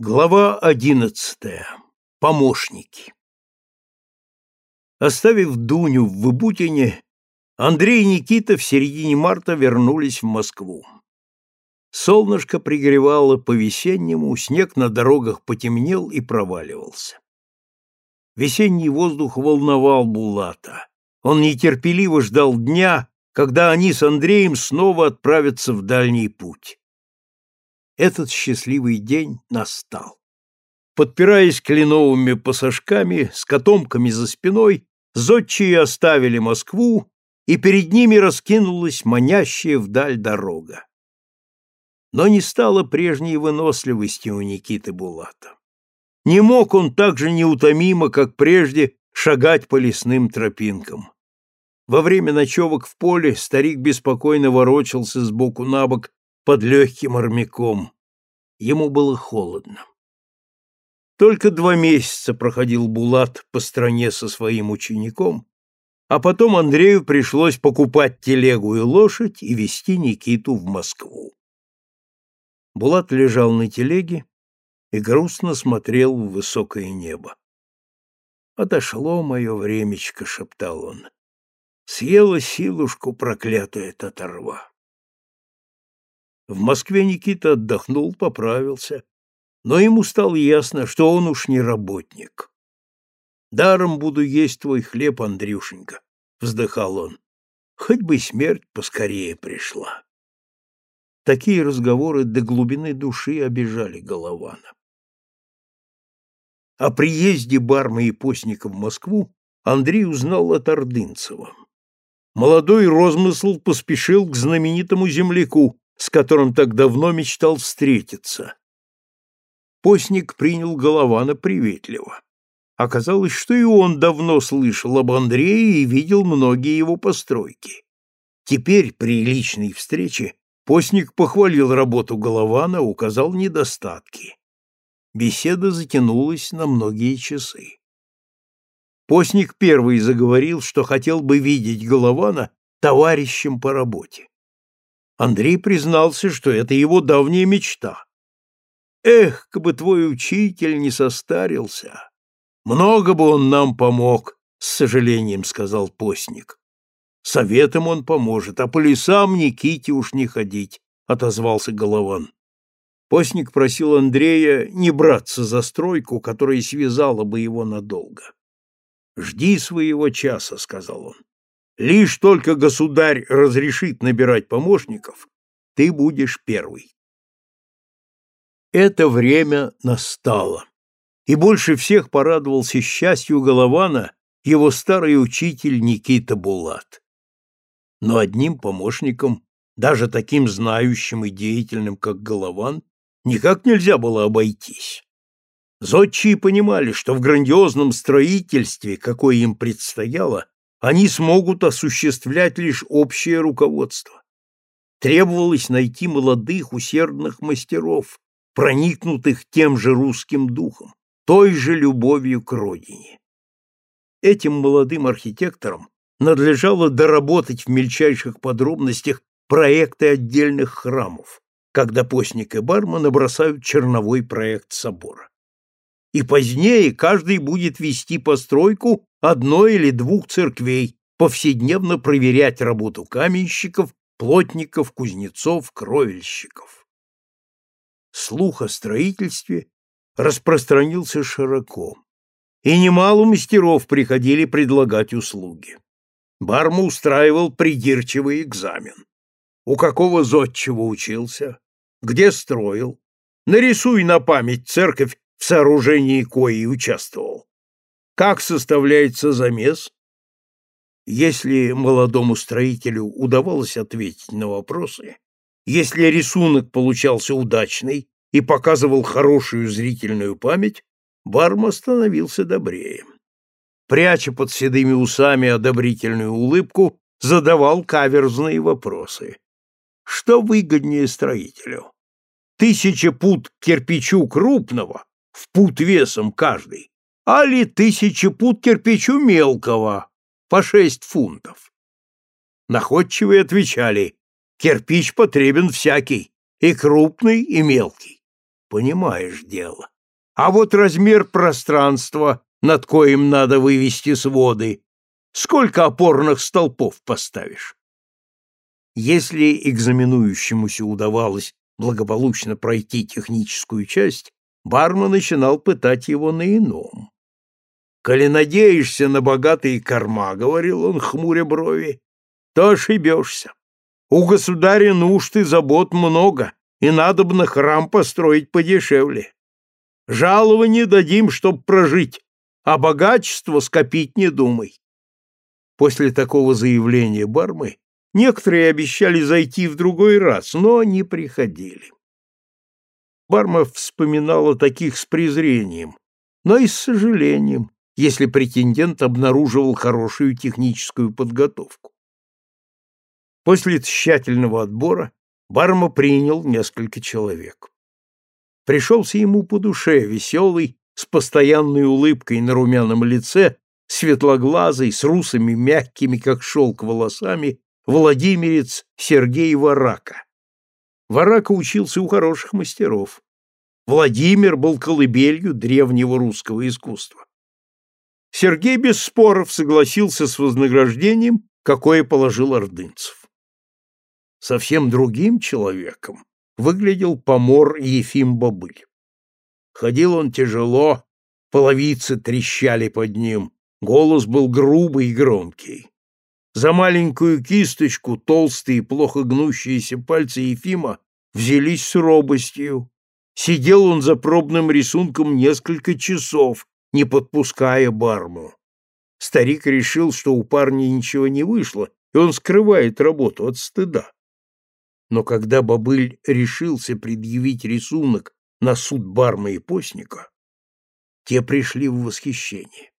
Глава одиннадцатая. Помощники. Оставив Дуню в Выбутине, Андрей и Никита в середине марта вернулись в Москву. Солнышко пригревало по-весеннему, снег на дорогах потемнел и проваливался. Весенний воздух волновал Булата. Он нетерпеливо ждал дня, когда они с Андреем снова отправятся в дальний путь. Этот счастливый день настал. Подпираясь кленовыми пассажками, с котомками за спиной, зодчие оставили Москву, и перед ними раскинулась манящая вдаль дорога. Но не стало прежней выносливости у Никиты Булата. Не мог он так же неутомимо, как прежде, шагать по лесным тропинкам. Во время ночевок в поле старик беспокойно ворочался с боку на бок под легким армяком. Ему было холодно. Только два месяца проходил Булат по стране со своим учеником, а потом Андрею пришлось покупать телегу и лошадь и везти Никиту в Москву. Булат лежал на телеге и грустно смотрел в высокое небо. «Отошло мое времечко», — шептал он. «Съела силушку проклятая татарва». В Москве Никита отдохнул, поправился, но ему стало ясно, что он уж не работник. «Даром буду есть твой хлеб, Андрюшенька», — вздыхал он. «Хоть бы смерть поскорее пришла». Такие разговоры до глубины души обижали Голована. О приезде Барма и Постника в Москву Андрей узнал от Ордынцева. Молодой розмысл поспешил к знаменитому земляку, с которым так давно мечтал встретиться. Постник принял Голована приветливо. Оказалось, что и он давно слышал об Андрее и видел многие его постройки. Теперь, при личной встрече, Постник похвалил работу Голована, указал недостатки. Беседа затянулась на многие часы. Постник первый заговорил, что хотел бы видеть Голована товарищем по работе. Андрей признался, что это его давняя мечта. «Эх, как бы твой учитель не состарился! Много бы он нам помог!» — с сожалением сказал постник. «Советом он поможет, а по лесам Никите уж не ходить», — отозвался Голован. Постник просил Андрея не браться за стройку, которая связала бы его надолго. «Жди своего часа», — сказал он. Лишь только государь разрешит набирать помощников, ты будешь первый. Это время настало, и больше всех порадовался счастью Голована его старый учитель Никита Булат. Но одним помощником, даже таким знающим и деятельным, как Голован, никак нельзя было обойтись. Зодчие понимали, что в грандиозном строительстве, какое им предстояло, они смогут осуществлять лишь общее руководство. Требовалось найти молодых усердных мастеров, проникнутых тем же русским духом, той же любовью к родине. Этим молодым архитекторам надлежало доработать в мельчайших подробностях проекты отдельных храмов, когда постник и барма набросают черновой проект собора. И позднее каждый будет вести постройку одной или двух церквей, повседневно проверять работу каменщиков, плотников, кузнецов, кровельщиков. Слух о строительстве распространился широко, и немало мастеров приходили предлагать услуги. Барма устраивал придирчивый экзамен. У какого зодчего учился? Где строил? Нарисуй на память церковь, в сооружении кои участвовал. Как составляется замес? Если молодому строителю удавалось ответить на вопросы, если рисунок получался удачный и показывал хорошую зрительную память, Барма становился добрее. Пряча под седыми усами одобрительную улыбку, задавал каверзные вопросы. Что выгоднее строителю? Тысяча пут кирпичу крупного, в пут весом каждый, али тысячи пут кирпичу мелкого, по шесть фунтов. Находчивые отвечали, кирпич потребен всякий, и крупный, и мелкий. Понимаешь дело. А вот размер пространства, над коим надо вывести своды, сколько опорных столпов поставишь? Если экзаменующемуся удавалось благополучно пройти техническую часть, Барма начинал пытать его на ином. «Коли надеешься на богатые корма, — говорил он, хмуря брови, — то ошибешься. У государя нужд и забот много, и надо бы на храм построить подешевле. Жалование дадим, чтоб прожить, а богатство скопить не думай. После такого заявления Бармы некоторые обещали зайти в другой раз, но не приходили. Барма вспоминала таких с презрением, но и с сожалением, если претендент обнаруживал хорошую техническую подготовку. После тщательного отбора Барма принял несколько человек. Пришелся ему по душе веселый, с постоянной улыбкой на румяном лице, светлоглазый, с русыми мягкими, как шелк, волосами, владимирец Сергей Варака. Варака учился у хороших мастеров. Владимир был колыбелью древнего русского искусства. Сергей без споров согласился с вознаграждением, какое положил ордынцев. Совсем другим человеком выглядел помор Ефим Бобыль. Ходил он тяжело, половицы трещали под ним, голос был грубый и громкий. За маленькую кисточку толстые, плохо гнущиеся пальцы Ефима взялись с робостью. Сидел он за пробным рисунком несколько часов, не подпуская барму. Старик решил, что у парня ничего не вышло, и он скрывает работу от стыда. Но когда Бобыль решился предъявить рисунок на суд Барма и Постника, те пришли в восхищение.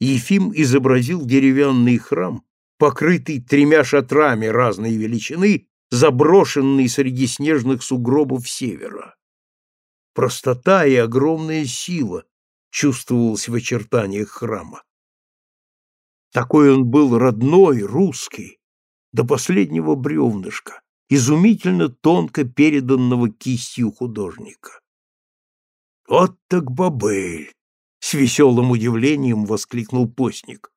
Ефим изобразил деревянный храм, покрытый тремя шатрами разной величины, заброшенный среди снежных сугробов севера. Простота и огромная сила чувствовалась в очертаниях храма. Такой он был родной, русский, до последнего бревнышка, изумительно тонко переданного кистью художника. «Вот так бобыль!» — с веселым удивлением воскликнул постник.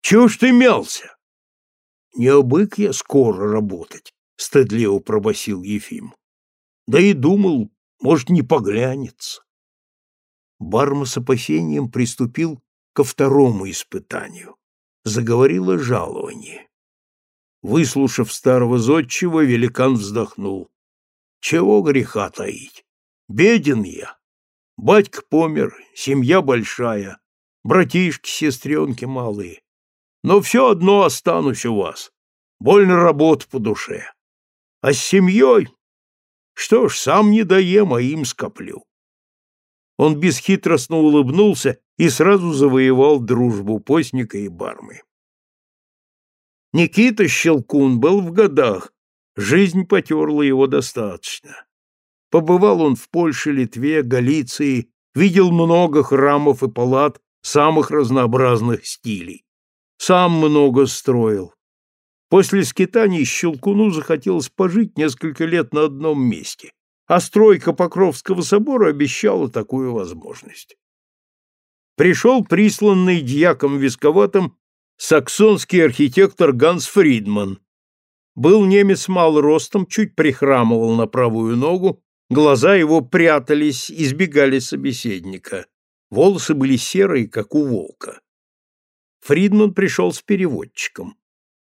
«Чего ж ты мялся?» «Не обык я скоро работать», — стыдливо пробасил Ефим. «Да и думал, может, не поглянется». Барма с опасением приступил ко второму испытанию. Заговорило жалование. Выслушав старого зодчего, великан вздохнул. Чего греха таить? Беден я. Батька помер, семья большая, братишки, сестренки малые. Но все одно останусь у вас. Больно работа по душе. А с семьей? Что ж, сам не доем, а им скоплю. Он бесхитростно улыбнулся и сразу завоевал дружбу постника и бармы. Никита Щелкун был в годах, жизнь потерла его достаточно. Побывал он в Польше, Литве, Галиции, видел много храмов и палат самых разнообразных стилей. Сам много строил. После скитаний Щелкуну захотелось пожить несколько лет на одном месте, а стройка Покровского собора обещала такую возможность. Пришел присланный дьяком Висковатым саксонский архитектор Ганс Фридман. Был немец мал ростом, чуть прихрамывал на правую ногу, глаза его прятались, избегали собеседника. Волосы были серые, как у волка. Фридман пришел с переводчиком.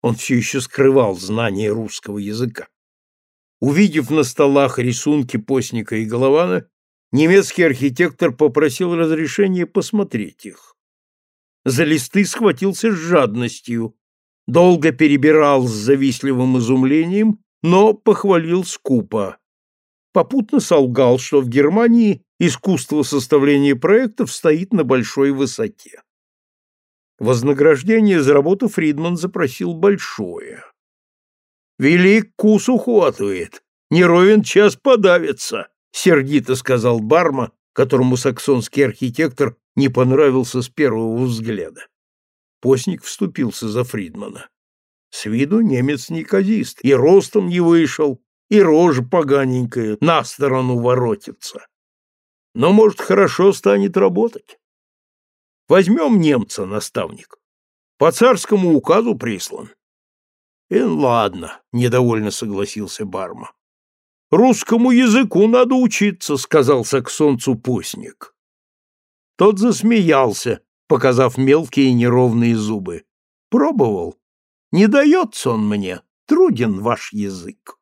Он все еще скрывал знание русского языка. Увидев на столах рисунки постника и голована, немецкий архитектор попросил разрешения посмотреть их за листы схватился с жадностью, долго перебирал с завистливым изумлением, но похвалил скупо. Попутно солгал, что в Германии искусство составления проектов стоит на большой высоте. Вознаграждение за работу Фридман запросил большое. «Велик кус ухватывает, не ровен час подавится», — сердито сказал Барма, которому саксонский архитектор не понравился с первого взгляда. Постник вступился за Фридмана. С виду немец неказист, и ростом не вышел, и рожа поганенькая, на сторону воротится. Но, может, хорошо станет работать. Возьмем немца, наставник. По царскому указу прислан. И ладно, недовольно согласился Барма. Русскому языку надо учиться, сказал саксонцу постник. Тот засмеялся, показав мелкие неровные зубы. Пробовал. Не дается он мне, труден ваш язык.